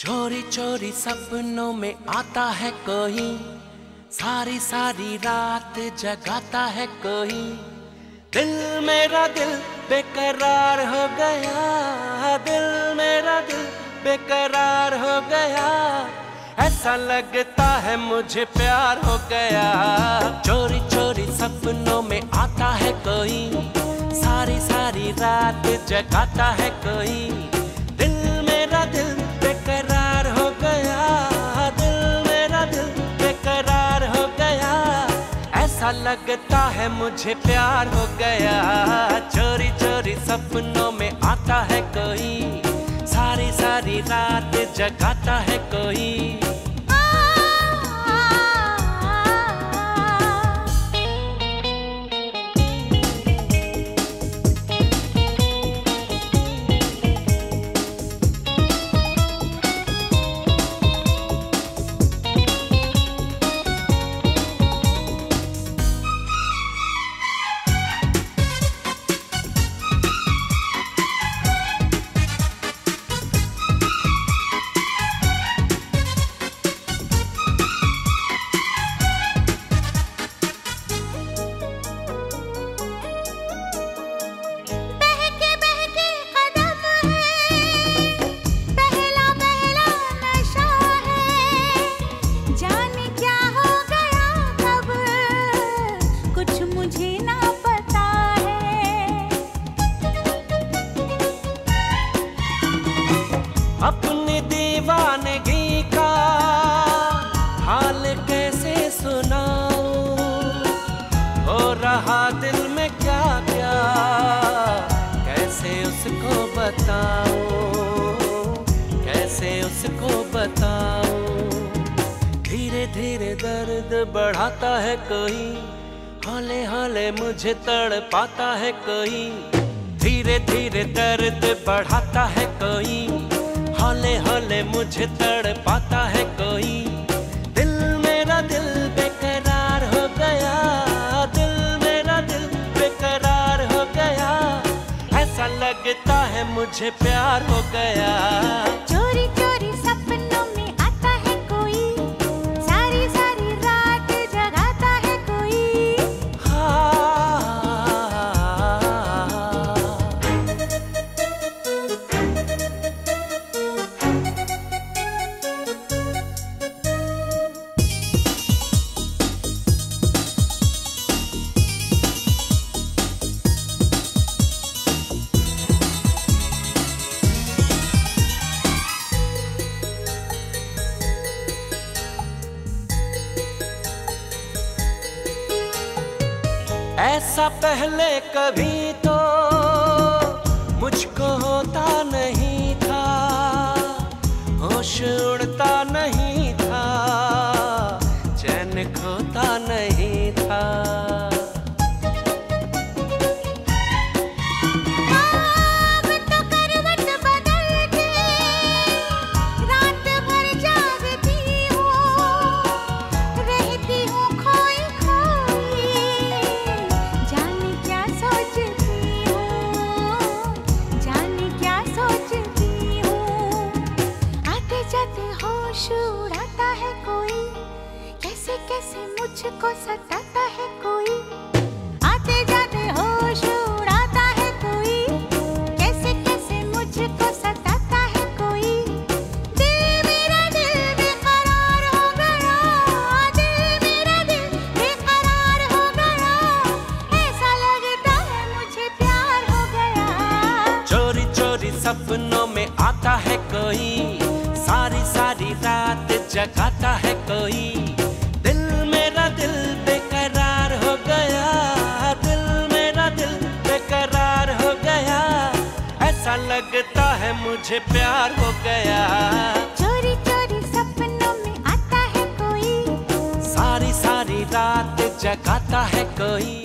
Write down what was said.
चोरी चोरी सपनों में आता है कोई सारी सारी रात जगाता है कोई दिल मेरा दिल बेकरार हो गया, दिल मेरा दिल बेकरार हो गया। ऐसा लगता है मुझे प्यार हो गया। चोरी चोरी सपनों में आता है कोई सारी सारी रात जगाता है कोई लगता है मुझे प्यार हो गया। चोरी चोरी सपनों में आता है कोई। सारी सारी रात जगाता है कोई। दर्द बढ़ाता है कोई हाले हाले मुझे तड़ पाता है कोई धीरे धीरे दर्द बढ़ाता है कोई हाले हाले मुझे तड़ पाता है कोई दिल मेरा दिल बेकरार हो गया। दिल मेरा दिल बेकरार हो गया। ऐसा लगता है मुझे प्यार हो गया। ऐसा पहले कभी तो मुझको होता नहीं था। होश उड़ता मुझको सताता है कोई? आते जाते होश उड़ाता है कोई? कैसे कैसे मुझको सताता है कोई? दिल मेरा दिल बेकरार हो गया। दिल मेरा दिल बेकरार हो गया। ऐसा लगता है मुझे प्यार हो गया। चोरी चोरी सपनों में आता है कोई? सारी सारी रात जगाता है कोई? लगता है मुझे प्यार हो गया। चोरी चोरी सपनों में आता है कोई। सारी सारी रात जगाता है कोई।